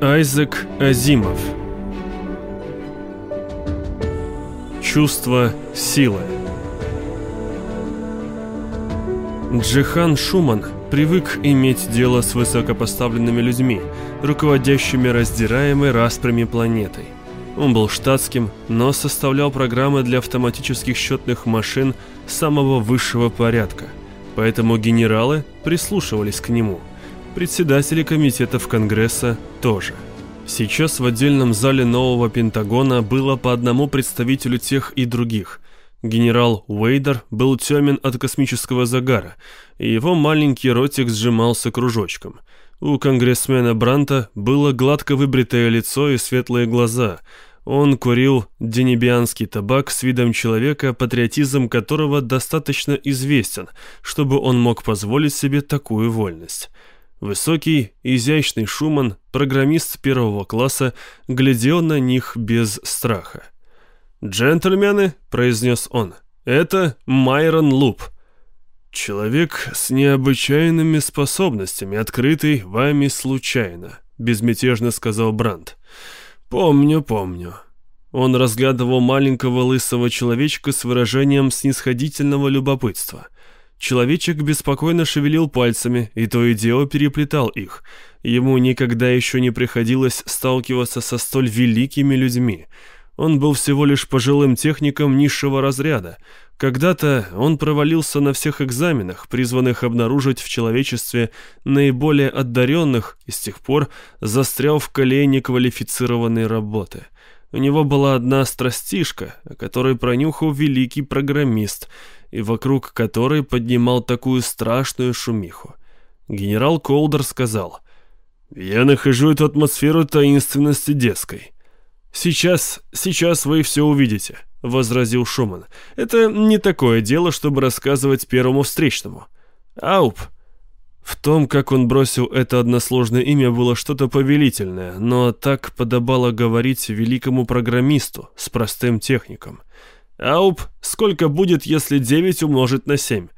Айзек Азимов Чувство силы Джихан Шуман привык иметь дело с высокопоставленными людьми, руководящими раздираемой распрями планетой. Он был штатским, но составлял программы для автоматических счетных машин самого высшего порядка, поэтому генералы прислушивались к нему. Председатели комитетов Конгресса тоже. Сейчас в отдельном зале нового Пентагона было по одному представителю тех и других. Генерал Уэйдер был темен от космического загара, и его маленький ротик сжимался кружочком – у конгрессмена Бранта было гладко выбритое лицо и светлые глаза. Он курил денебианский табак с видом человека, патриотизм которого достаточно известен, чтобы он мог позволить себе такую вольность. Высокий, изящный Шуман, программист первого класса, глядел на них без страха. «Джентльмены», — произнес он, — «это Майрон Луп». «Человек с необычайными способностями, открытый вами случайно», — безмятежно сказал Брандт. «Помню, помню». Он разглядывал маленького лысого человечка с выражением снисходительного любопытства. Человечек беспокойно шевелил пальцами, и то и дело переплетал их. Ему никогда еще не приходилось сталкиваться со столь великими людьми. Он был всего лишь пожилым техником низшего разряда, когда-то он провалился на всех экзаменах, призванных обнаружить в человечестве наиболее одаренных, и с тех пор застрял в колее квалифицированной работы. У него была одна страстишка, о которой пронюхал великий программист, и вокруг которой поднимал такую страшную шумиху. Генерал Колдер сказал, «Я нахожу эту атмосферу таинственности детской». «Сейчас, сейчас вы все увидите», — возразил Шуман. «Это не такое дело, чтобы рассказывать первому встречному». «Ауп!» В том, как он бросил это односложное имя, было что-то повелительное, но так подобало говорить великому программисту с простым техником. «Ауп, сколько будет, если 9 умножить на 7?»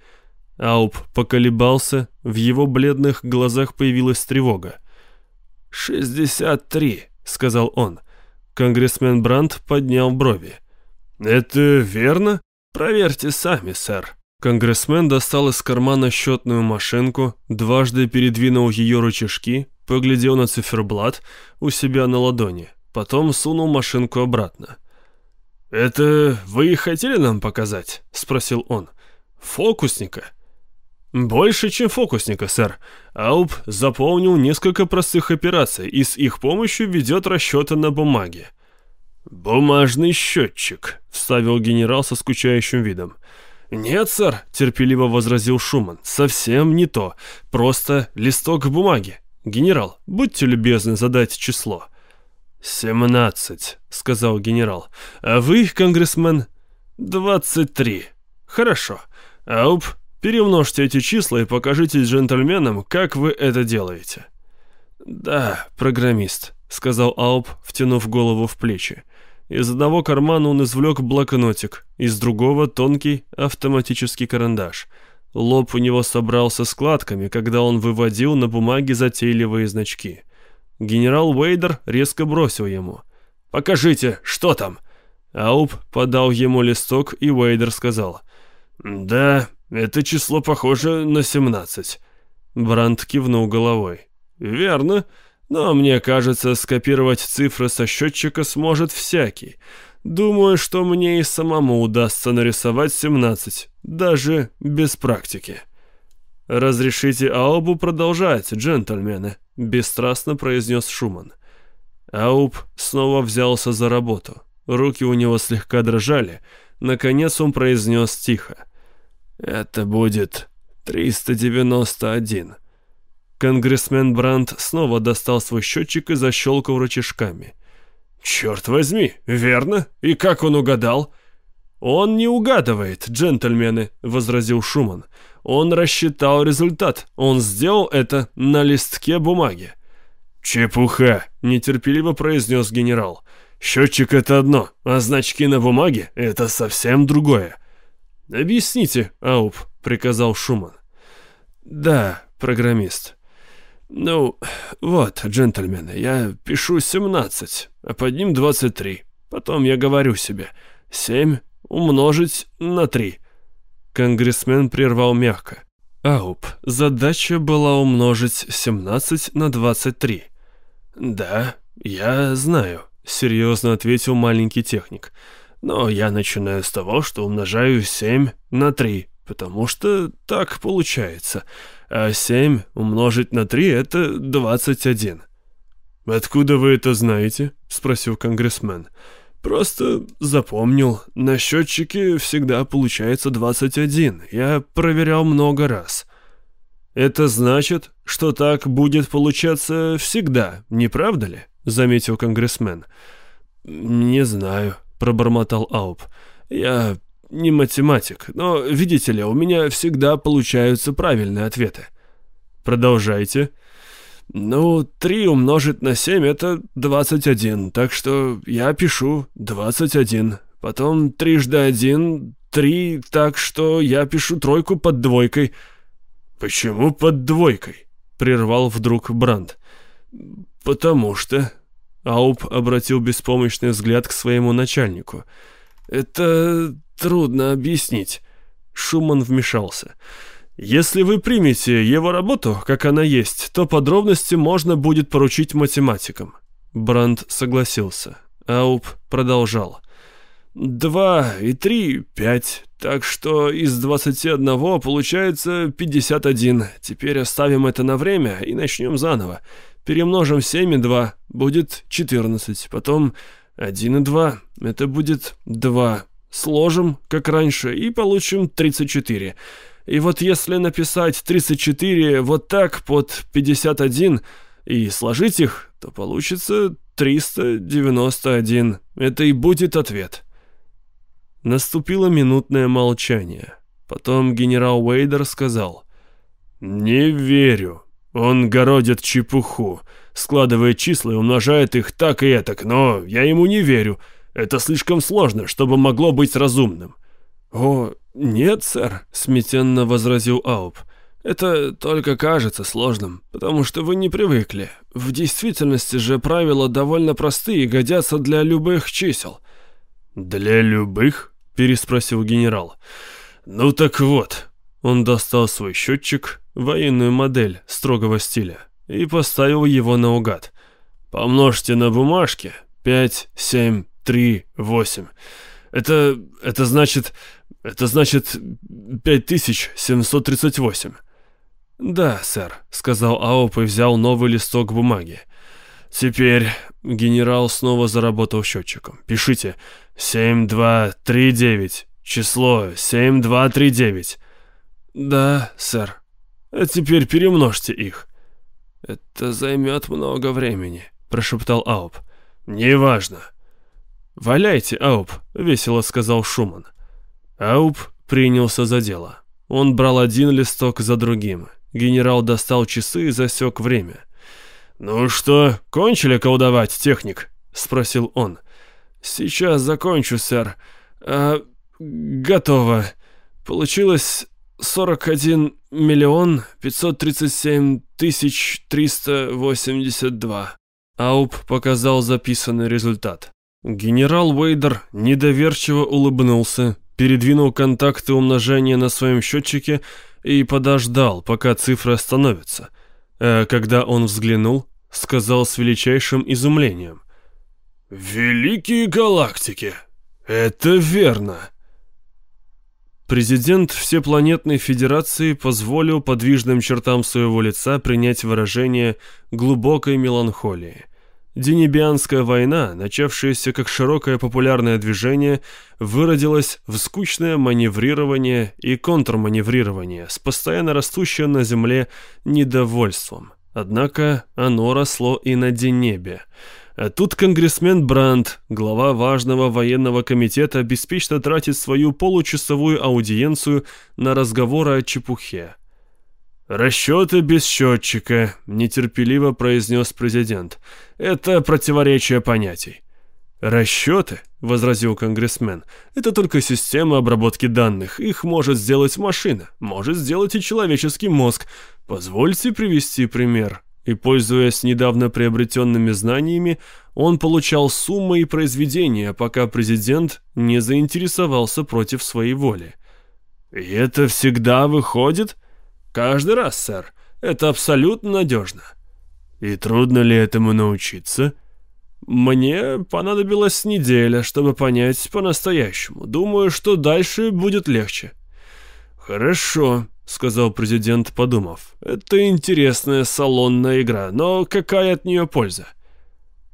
Ауп поколебался, в его бледных глазах появилась тревога. «63», — сказал он. Конгрессмен Брандт поднял брови. «Это верно? Проверьте сами, сэр». Конгрессмен достал из кармана счетную машинку, дважды передвинул ее рычажки, поглядел на циферблат у себя на ладони, потом сунул машинку обратно. «Это вы хотели нам показать?» — спросил он. «Фокусника?» «Больше, чем фокусника, сэр. Ауп заполнил несколько простых операций и с их помощью ведет расчеты на бумаге. «Бумажный счетчик», — вставил генерал со скучающим видом. «Нет, сэр», — терпеливо возразил Шуман, — «совсем не то. Просто листок бумаги. Генерал, будьте любезны задать число». «Семнадцать», — сказал генерал. «А вы, конгрессмен?» «Двадцать три». «Хорошо. Ауп, перемножьте эти числа и покажите джентльменам, как вы это делаете». «Да, программист», — сказал Ауп, втянув голову в плечи. Из одного кармана он извлек блокнотик, из другого — тонкий автоматический карандаш. Лоб у него собрался складками, когда он выводил на бумаге затейливые значки. Генерал Уэйдер резко бросил ему. «Покажите, что там?» Ауп подал ему листок, и Уэйдер сказал. «Да, это число похоже на 17». Бранд кивнул головой. «Верно. Но мне кажется, скопировать цифры со счетчика сможет всякий. Думаю, что мне и самому удастся нарисовать 17, даже без практики. «Разрешите Аубу продолжать, джентльмены», — бесстрастно произнес Шуман. Ауб снова взялся за работу. Руки у него слегка дрожали. Наконец он произнес тихо. «Это будет 391». Конгрессмен Брандт снова достал свой счетчик и защелкал рычажками. «Черт возьми, верно? И как он угадал?» «Он не угадывает, джентльмены», — возразил Шуман. «Он рассчитал результат. Он сделал это на листке бумаги». «Чепуха», — нетерпеливо произнес генерал. «Счетчик — это одно, а значки на бумаге — это совсем другое». «Объясните, Ауп», — приказал Шуман. «Да, программист». «Ну, вот, джентльмены, я пишу 17, а под ним 23. Потом я говорю себе, 7 умножить на 3». Конгрессмен прервал мягко. «Ауп, задача была умножить 17 на 23». «Да, я знаю», — серьезно ответил маленький техник. «Но я начинаю с того, что умножаю 7 на 3, потому что так получается» а 7 умножить на 3 — это 21. «Откуда вы это знаете?» — спросил конгрессмен. «Просто запомнил. На счетчике всегда получается 21. Я проверял много раз». «Это значит, что так будет получаться всегда, не правда ли?» — заметил конгрессмен. «Не знаю», — пробормотал Ауп. «Я не математик, но, видите ли, у меня всегда получаются правильные ответы. Продолжайте. Ну, 3 умножить на 7 это 21, так что я пишу 21. Потом трижды 1, 3, так что я пишу тройку под двойкой. Почему под двойкой? Прервал вдруг Бранд. Потому что... Ауп обратил беспомощный взгляд к своему начальнику. «Это трудно объяснить». Шуман вмешался. «Если вы примете его работу, как она есть, то подробности можно будет поручить математикам». Бранд согласился. Ауп продолжал. «Два и три — пять, так что из двадцати одного получается пятьдесят один. Теперь оставим это на время и начнем заново. Перемножим семь и два, будет четырнадцать. Потом один и два, это будет два. Сложим, как раньше, и получим 34. И вот если написать 34 вот так под 51 и сложить их, то получится 391. Это и будет ответ. Наступило минутное молчание. Потом генерал Уэйдер сказал. «Не верю. Он городит чепуху, складывает числа и умножает их так и этак, но я ему не верю». Это слишком сложно, чтобы могло быть разумным». «О, нет, сэр», — смятенно возразил Ауп. «Это только кажется сложным, потому что вы не привыкли. В действительности же правила довольно простые и годятся для любых чисел». «Для любых?» — переспросил генерал. «Ну так вот». Он достал свой счетчик, военную модель строгого стиля, и поставил его наугад. «Помножьте на бумажке. Пять, семь, три, восемь. Это... это значит... это значит... пять тысяч семьсот тридцать восемь. «Да, сэр», — сказал Ауп и взял новый листок бумаги. «Теперь...» — генерал снова заработал счетчиком. «Пишите. Семь, два, три, девять. Число семь, два, три, девять». «Да, сэр». «А теперь перемножьте их». «Это займет много времени», — прошептал Ауп. «Неважно. «Валяйте, Ауп», — весело сказал Шуман. Ауп принялся за дело. Он брал один листок за другим. Генерал достал часы и засек время. «Ну что, кончили колдовать, техник?» — спросил он. «Сейчас закончу, сэр. А, готово. Получилось 41 миллион 537 тысяч 382». Ауп показал записанный результат. Генерал Уэйдер недоверчиво улыбнулся, передвинул контакты умножения на своем счетчике и подождал, пока цифры остановятся. А когда он взглянул, сказал с величайшим изумлением. «Великие галактики! Это верно!» Президент Всепланетной Федерации позволил подвижным чертам своего лица принять выражение глубокой меланхолии. Денебианская война, начавшаяся как широкое популярное движение, выродилась в скучное маневрирование и контрманеврирование с постоянно растущим на земле недовольством. Однако оно росло и на Денебе. А тут конгрессмен Брандт, глава важного военного комитета, беспечно тратит свою получасовую аудиенцию на разговоры о чепухе. «Расчеты без счетчика», — нетерпеливо произнес президент. «Это противоречие понятий». «Расчеты», — возразил конгрессмен, — «это только система обработки данных. Их может сделать машина, может сделать и человеческий мозг. Позвольте привести пример. и, пользуясь недавно приобретенными знаниями, он получал суммы и произведения, пока президент не заинтересовался против своей воли. «И это всегда выходит?» «Каждый раз, сэр. Это абсолютно надежно». «И трудно ли этому научиться?» «Мне понадобилась неделя, чтобы понять по-настоящему. Думаю, что дальше будет легче». «Хорошо», — сказал президент, подумав. «Это интересная салонная игра, но какая от нее польза?»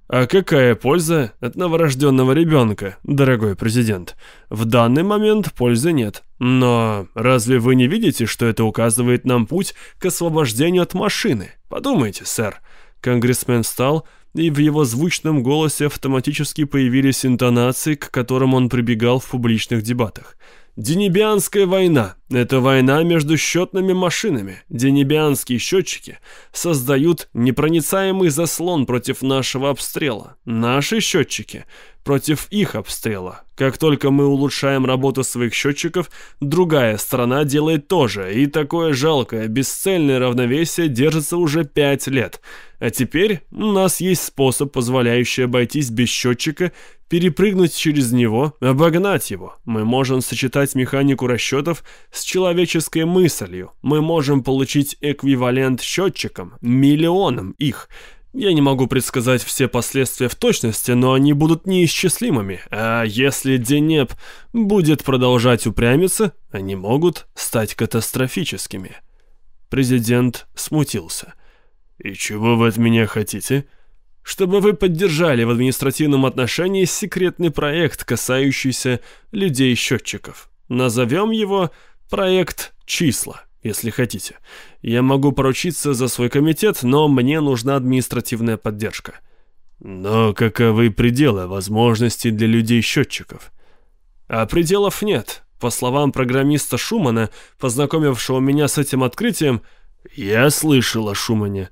А какая польза от новорожденного ребенка, дорогой президент? В данный момент пользы нет. Но разве вы не видите, что это указывает нам путь к освобождению от машины? Подумайте, сэр. Конгрессмен встал, и в его звучном голосе автоматически появились интонации, к которым он прибегал в публичных дебатах. Денебианская война – это война между счетными машинами. Денебианские счетчики создают непроницаемый заслон против нашего обстрела. Наши счетчики против их обстрела. Как только мы улучшаем работу своих счетчиков, другая сторона делает то же, и такое жалкое, бесцельное равновесие держится уже пять лет. А теперь у нас есть способ, позволяющий обойтись без счетчика перепрыгнуть через него, обогнать его. Мы можем сочетать механику расчетов с человеческой мыслью. Мы можем получить эквивалент счетчикам, миллионам их. Я не могу предсказать все последствия в точности, но они будут неисчислимыми. А если Денеп будет продолжать упрямиться, они могут стать катастрофическими. Президент смутился. «И чего вы от меня хотите?» чтобы вы поддержали в административном отношении секретный проект, касающийся людей-счетчиков. Назовем его «Проект числа», если хотите. Я могу поручиться за свой комитет, но мне нужна административная поддержка. Но каковы пределы возможностей для людей-счетчиков? А пределов нет. По словам программиста Шумана, познакомившего меня с этим открытием, я слышал о Шумане.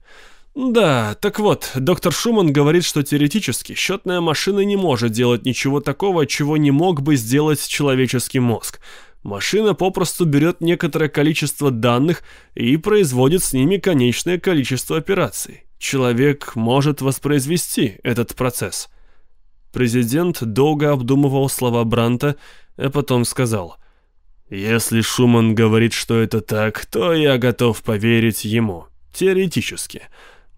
Да, так вот, доктор Шуман говорит, что теоретически счетная машина не может делать ничего такого, чего не мог бы сделать человеческий мозг. Машина попросту берет некоторое количество данных и производит с ними конечное количество операций. Человек может воспроизвести этот процесс. Президент долго обдумывал слова Бранта, а потом сказал, «Если Шуман говорит, что это так, то я готов поверить ему, теоретически».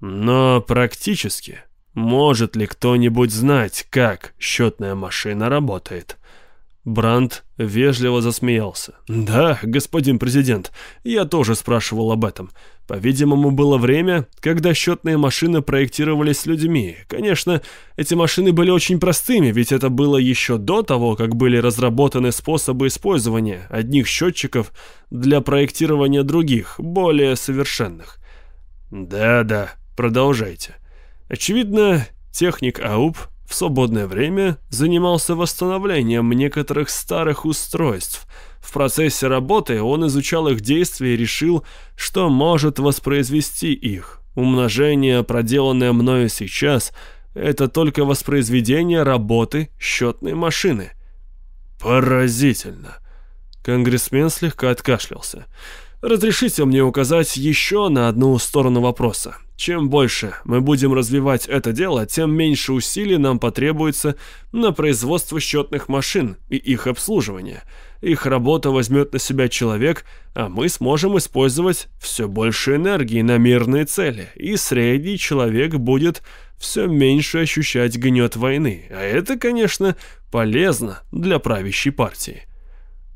Но практически, может ли кто-нибудь знать, как счетная машина работает? Бранд вежливо засмеялся. «Да, господин президент, я тоже спрашивал об этом. По-видимому, было время, когда счетные машины проектировались людьми. Конечно, эти машины были очень простыми, ведь это было еще до того, как были разработаны способы использования одних счетчиков для проектирования других, более совершенных». «Да-да», Продолжайте. Очевидно, техник АУП в свободное время занимался восстановлением некоторых старых устройств. В процессе работы он изучал их действия и решил, что может воспроизвести их. Умножение, проделанное мною сейчас, это только воспроизведение работы счетной машины. Поразительно. Конгрессмен слегка откашлялся. Разрешите мне указать еще на одну сторону вопроса. Чем больше мы будем развивать это дело, тем меньше усилий нам потребуется на производство счетных машин и их обслуживание. Их работа возьмет на себя человек, а мы сможем использовать все больше энергии на мирные цели, и средний человек будет все меньше ощущать гнет войны. А это, конечно, полезно для правящей партии.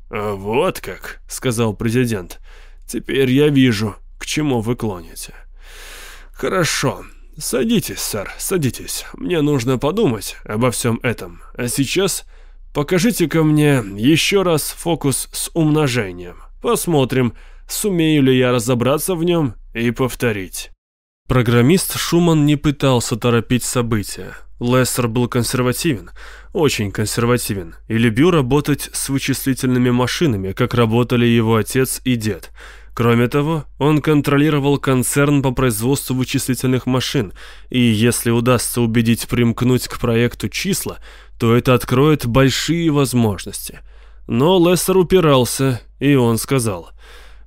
«А «Вот как», — сказал президент, — «теперь я вижу, к чему вы клоните». «Хорошо. Садитесь, сэр, садитесь. Мне нужно подумать обо всем этом. А сейчас покажите-ка мне еще раз фокус с умножением. Посмотрим, сумею ли я разобраться в нем и повторить». Программист Шуман не пытался торопить события. Лессер был консервативен, очень консервативен, и любил работать с вычислительными машинами, как работали его отец и дед – Кроме того, он контролировал концерн по производству вычислительных машин, и если удастся убедить примкнуть к проекту числа, то это откроет большие возможности. Но Лессер упирался, и он сказал,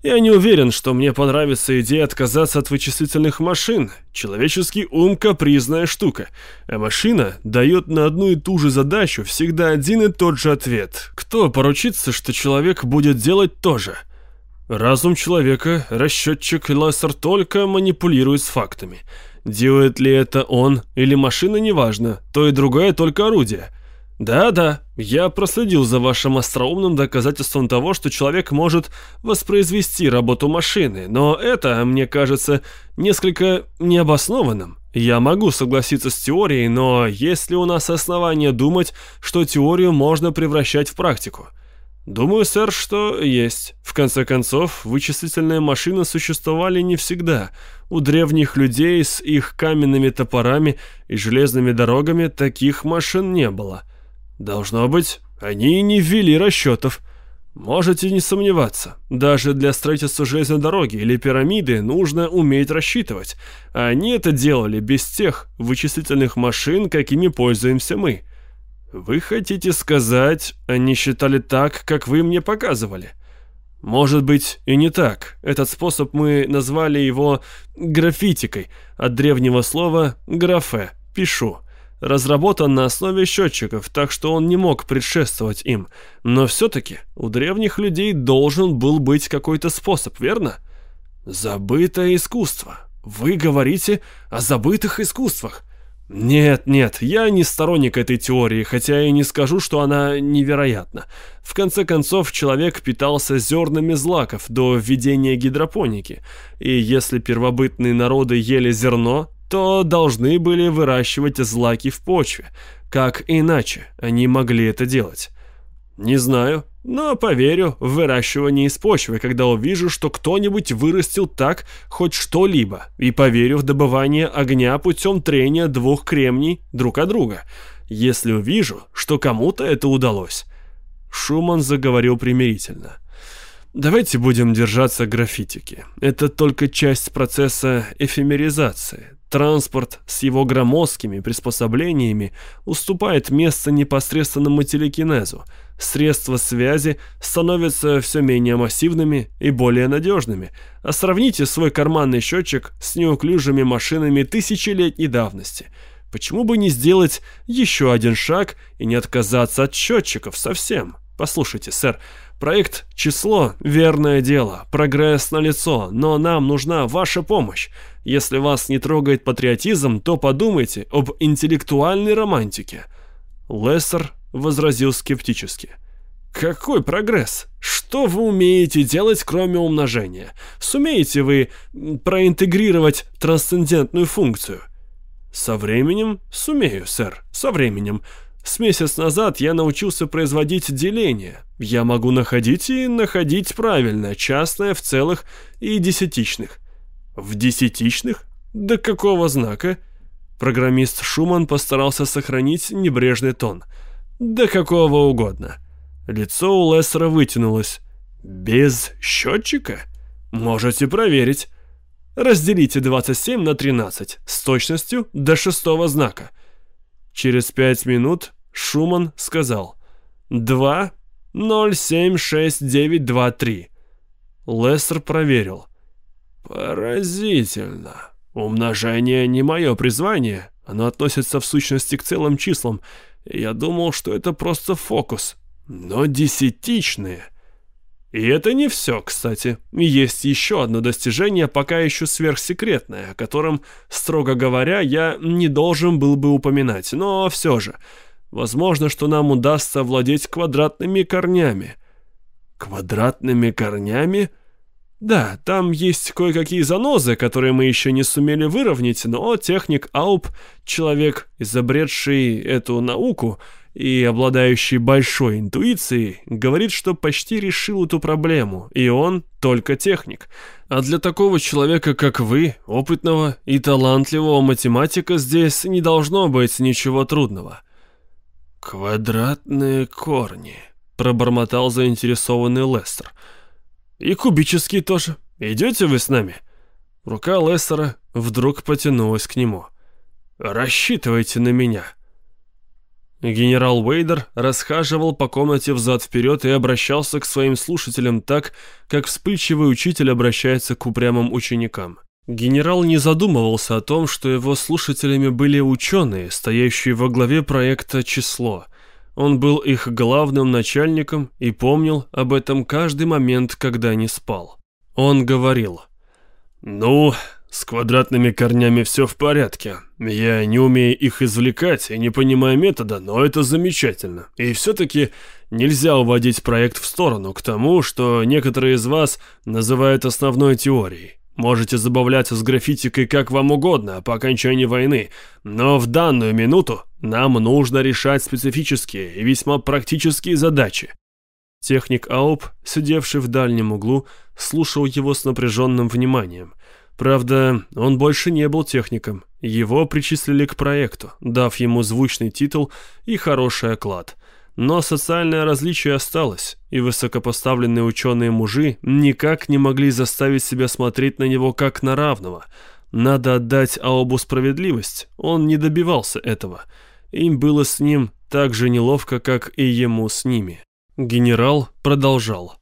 Я не уверен, что мне понравится идея отказаться от вычислительных машин. Человеческий ум – капризная штука, а машина дает на одну и ту же задачу всегда один и тот же ответ. Кто поручится, что человек будет делать то же? Разум человека, расчетчик Лассер только манипулирует с фактами. Делает ли это он или машина, неважно, то и другое только орудие – да-да, я проследил за вашим остроумным доказательством того, что человек может воспроизвести работу машины, но это, мне кажется, несколько необоснованным. Я могу согласиться с теорией, но есть ли у нас основания думать, что теорию можно превращать в практику? Думаю, сэр, что есть. В конце концов, вычислительные машины существовали не всегда. У древних людей с их каменными топорами и железными дорогами таких машин не было. Должно быть, они и не ввели расчетов. Можете не сомневаться, даже для строительства железной дороги или пирамиды нужно уметь рассчитывать. Они это делали без тех вычислительных машин, какими пользуемся мы. Вы хотите сказать, они считали так, как вы мне показывали? Может быть и не так. Этот способ мы назвали его графитикой, от древнего слова «графе» — «пишу» разработан на основе счетчиков, так что он не мог предшествовать им. Но все-таки у древних людей должен был быть какой-то способ, верно? Забытое искусство. Вы говорите о забытых искусствах. Нет, нет, я не сторонник этой теории, хотя и не скажу, что она невероятна. В конце концов, человек питался зернами злаков до введения гидропоники, и если первобытные народы ели зерно, то должны были выращивать злаки в почве. Как иначе они могли это делать? Не знаю, но поверю в выращивание из почвы, когда увижу, что кто-нибудь вырастил так хоть что-либо, и поверю в добывание огня путем трения двух кремний друг от друга, если увижу, что кому-то это удалось. Шуман заговорил примирительно. Давайте будем держаться граффитики. Это только часть процесса эфемеризации. Транспорт с его громоздкими приспособлениями уступает место непосредственному телекинезу. Средства связи становятся все менее массивными и более надежными. А сравните свой карманный счетчик с неуклюжими машинами тысячелетней давности. Почему бы не сделать еще один шаг и не отказаться от счетчиков совсем? Послушайте, сэр, Проект «Число» — верное дело, прогресс налицо, но нам нужна ваша помощь. Если вас не трогает патриотизм, то подумайте об интеллектуальной романтике». Лессер возразил скептически. «Какой прогресс? Что вы умеете делать, кроме умножения? Сумеете вы проинтегрировать трансцендентную функцию?» «Со временем сумею, сэр, со временем. С месяц назад я научился производить деление. Я могу находить и находить правильно, частное в целых и десятичных. В десятичных? До какого знака? Программист Шуман постарался сохранить небрежный тон. До какого угодно. Лицо у Лессера вытянулось. Без счетчика? Можете проверить. Разделите 27 на 13 с точностью до шестого знака. Через пять минут Шуман сказал «Два, ноль, семь, шесть, девять, два, три». Лестер проверил. «Поразительно. Умножение не мое призвание. Оно относится в сущности к целым числам. Я думал, что это просто фокус. Но десятичные...» И это не все, кстати. Есть еще одно достижение, пока еще сверхсекретное, о котором, строго говоря, я не должен был бы упоминать, но все же. Возможно, что нам удастся владеть квадратными корнями. Квадратными корнями? Да, там есть кое-какие занозы, которые мы еще не сумели выровнять, но техник Ауп, человек, изобретший эту науку, и обладающий большой интуицией, говорит, что почти решил эту проблему, и он только техник. А для такого человека, как вы, опытного и талантливого математика, здесь не должно быть ничего трудного. «Квадратные корни», — пробормотал заинтересованный Лестер. «И кубические тоже. Идете вы с нами?» Рука Лестера вдруг потянулась к нему. «Рассчитывайте на меня». Генерал Уэйдер расхаживал по комнате взад-вперед и обращался к своим слушателям так, как вспыльчивый учитель обращается к упрямым ученикам. Генерал не задумывался о том, что его слушателями были ученые, стоящие во главе проекта «Число». Он был их главным начальником и помнил об этом каждый момент, когда не спал. Он говорил, «Ну, с квадратными корнями все в порядке. Я не умею их извлекать и не понимаю метода, но это замечательно. И все-таки нельзя уводить проект в сторону к тому, что некоторые из вас называют основной теорией. Можете забавляться с граффитикой как вам угодно по окончании войны, но в данную минуту нам нужно решать специфические и весьма практические задачи. Техник АОП, сидевший в дальнем углу, слушал его с напряженным вниманием – Правда, он больше не был техником. Его причислили к проекту, дав ему звучный титул и хороший оклад. Но социальное различие осталось, и высокопоставленные ученые-мужи никак не могли заставить себя смотреть на него как на равного. Надо отдать Аобу справедливость, он не добивался этого. Им было с ним так же неловко, как и ему с ними. Генерал продолжал.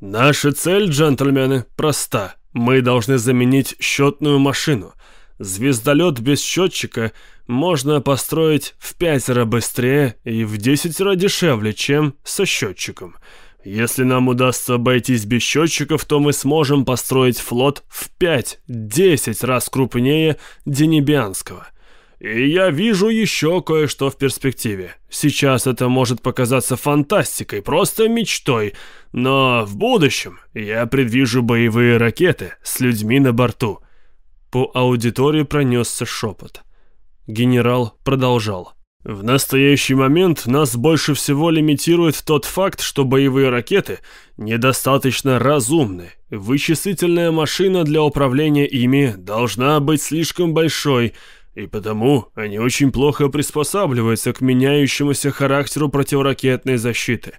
«Наша цель, джентльмены, проста. Мы должны заменить счетную машину. Звездолет без счетчика можно построить в пятеро быстрее и в десятеро дешевле, чем со счетчиком. Если нам удастся обойтись без счетчиков, то мы сможем построить флот в 5-10 раз крупнее Денебианского – и я вижу еще кое-что в перспективе. Сейчас это может показаться фантастикой, просто мечтой, но в будущем я предвижу боевые ракеты с людьми на борту. По аудитории пронесся шепот. Генерал продолжал. В настоящий момент нас больше всего лимитирует тот факт, что боевые ракеты недостаточно разумны. Вычислительная машина для управления ими должна быть слишком большой – и потому они очень плохо приспосабливаются к меняющемуся характеру противоракетной защиты.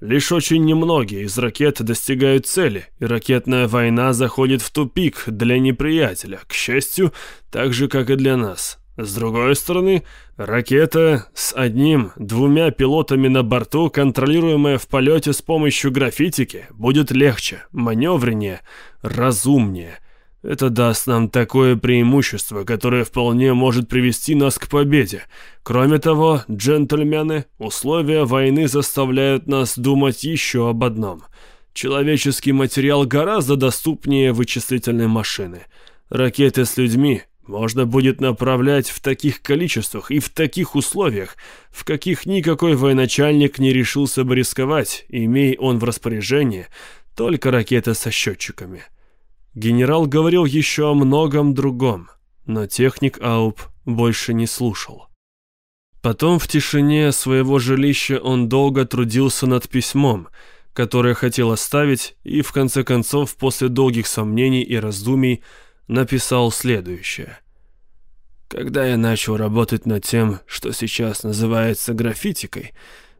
Лишь очень немногие из ракет достигают цели, и ракетная война заходит в тупик для неприятеля, к счастью, так же, как и для нас. С другой стороны, ракета с одним-двумя пилотами на борту, контролируемая в полете с помощью графитики, будет легче, маневреннее, разумнее – это даст нам такое преимущество, которое вполне может привести нас к победе. Кроме того, джентльмены, условия войны заставляют нас думать еще об одном. Человеческий материал гораздо доступнее вычислительной машины. Ракеты с людьми можно будет направлять в таких количествах и в таких условиях, в каких никакой военачальник не решился бы рисковать, имея он в распоряжении только ракеты со счетчиками. Генерал говорил еще о многом другом, но техник Ауп больше не слушал. Потом в тишине своего жилища он долго трудился над письмом, которое хотел оставить, и в конце концов, после долгих сомнений и раздумий, написал следующее. «Когда я начал работать над тем, что сейчас называется граффитикой,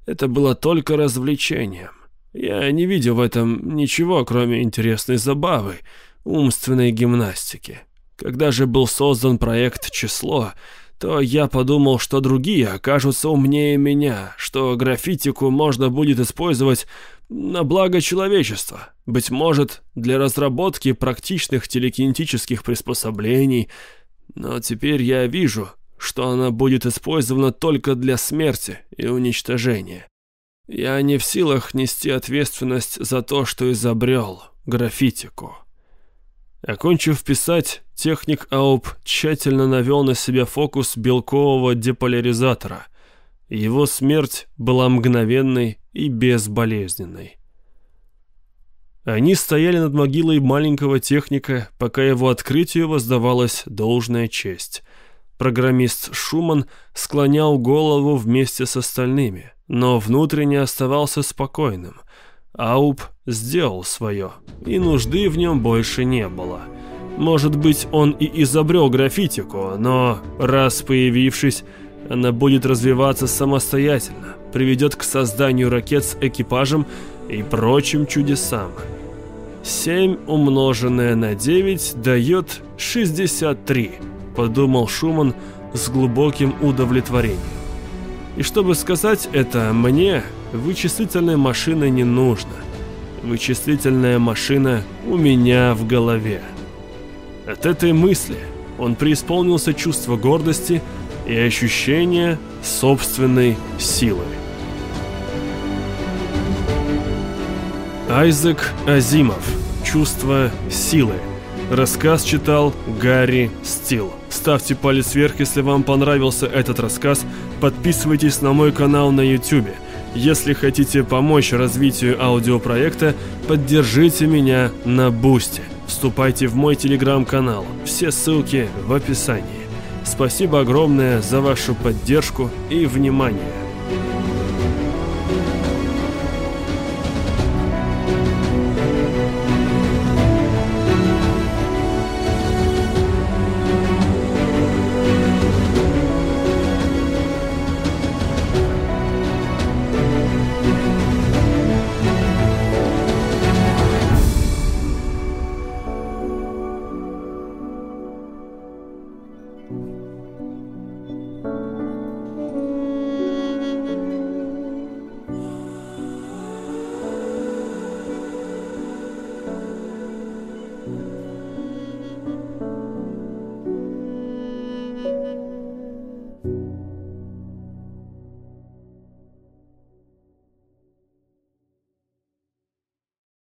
это было только развлечением. Я не видел в этом ничего, кроме интересной забавы, умственной гимнастики. Когда же был создан проект «Число», то я подумал, что другие окажутся умнее меня, что граффитику можно будет использовать на благо человечества, быть может, для разработки практичных телекинетических приспособлений, но теперь я вижу, что она будет использована только для смерти и уничтожения. Я не в силах нести ответственность за то, что изобрел граффитику. Окончив писать, техник АУП тщательно навел на себя фокус белкового деполяризатора. Его смерть была мгновенной и безболезненной. Они стояли над могилой маленького техника, пока его открытию воздавалась должная честь. Программист Шуман склонял голову вместе с остальными, но внутренне оставался спокойным. Ауп сделал свое, и нужды в нем больше не было. Может быть, он и изобрел граффитику, но раз появившись, она будет развиваться самостоятельно, приведет к созданию ракет с экипажем и прочим чудесам. 7 умноженное на 9 дает 63, подумал Шуман с глубоким удовлетворением. И чтобы сказать это мне, вычислительной машины не нужно. Вычислительная машина у меня в голове. От этой мысли он преисполнился чувства гордости и ощущения собственной силы. Айзек Азимов. Чувство силы. Рассказ читал Гарри Стил. Ставьте палец вверх, если вам понравился этот рассказ. Подписывайтесь на мой канал на YouTube. Если хотите помочь развитию аудиопроекта, поддержите меня на Бусте. Вступайте в мой телеграм-канал. Все ссылки в описании. Спасибо огромное за вашу поддержку и внимание.